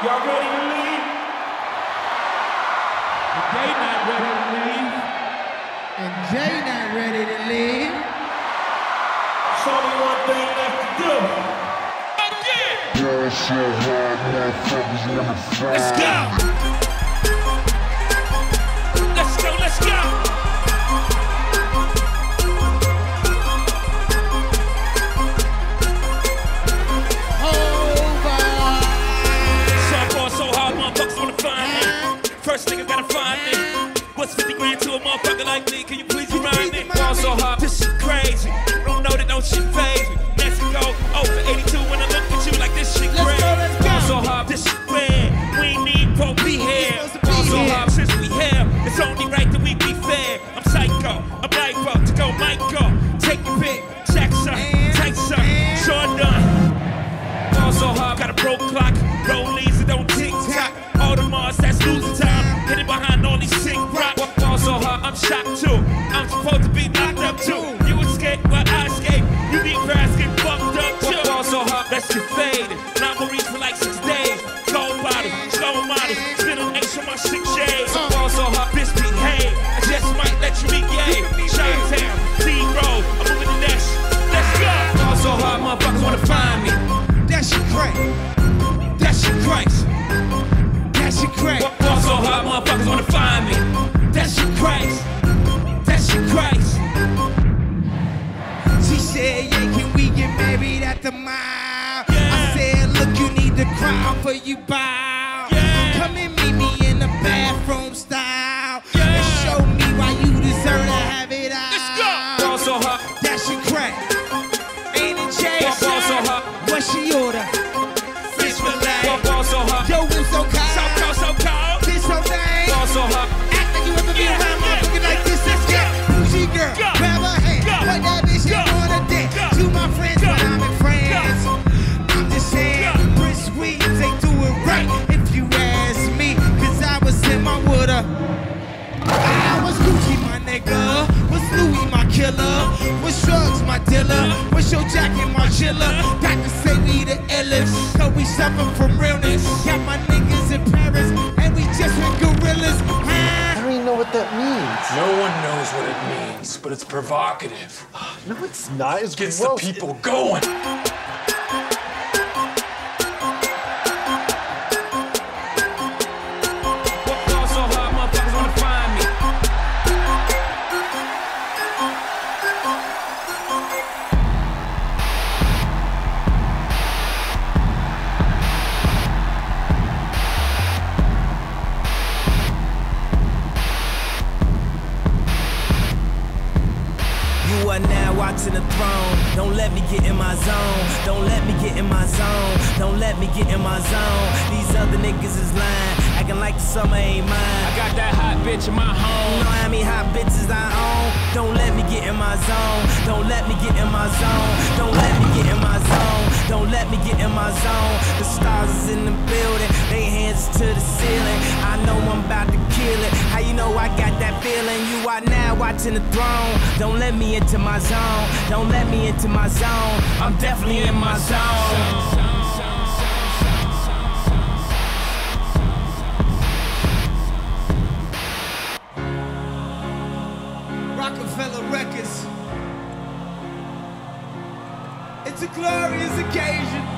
Y'all ready to leave? They not ready to leave. And Jay not ready to leave. It's only one thing left to do. Let's go. First nigga gotta find me. What's 50 grand to a motherfucker like me? Can you please remind me? Fall so hard, this shit crazy. Don't know that don't shit phase me. Mexico, oh for 82 when I look at you like this shit crazy. Fall so hard, this shit red. We need pro be here. Fall so hard since we here. It's only right that shocked too. I'm supposed to be locked up too. You escape, but I escape. You be fast, get fucked up too. Fall so hard, let's get faded. To for you bow. Come and meet me in the bathroom style. And show me why you deserve to have it all. Let's go. That shit crack. Ain't it Jay? What she order? Fish fillet. Yo, killer? Was drugs my dealer? Was your jacket my chiller? Got to say we the illest, cause we suffer from realness. Got my niggas in Paris, and we just went gorillas. I don't even know what that means. No one knows what it means, but it's provocative. No, it's not. It's Gets gross. the people going. Watching the throne. Don't let me get in my zone. Don't let me get in my zone. Don't let me get in my zone. These other niggas is lying, acting like the summer ain't mine. I got that hot bitch in my home. You know how many hot bitches I own? Don't let me get in my zone. Don't let me get in my zone. Don't let me get in my zone. Don't let me get in my zone. The stars is in the building. They hands to the ceiling. I know I'm about to kill it. Are now watching the throne. Don't let me into my zone. Don't let me into my zone. I'm definitely in my zone. Rockefeller Records. It's a glorious occasion.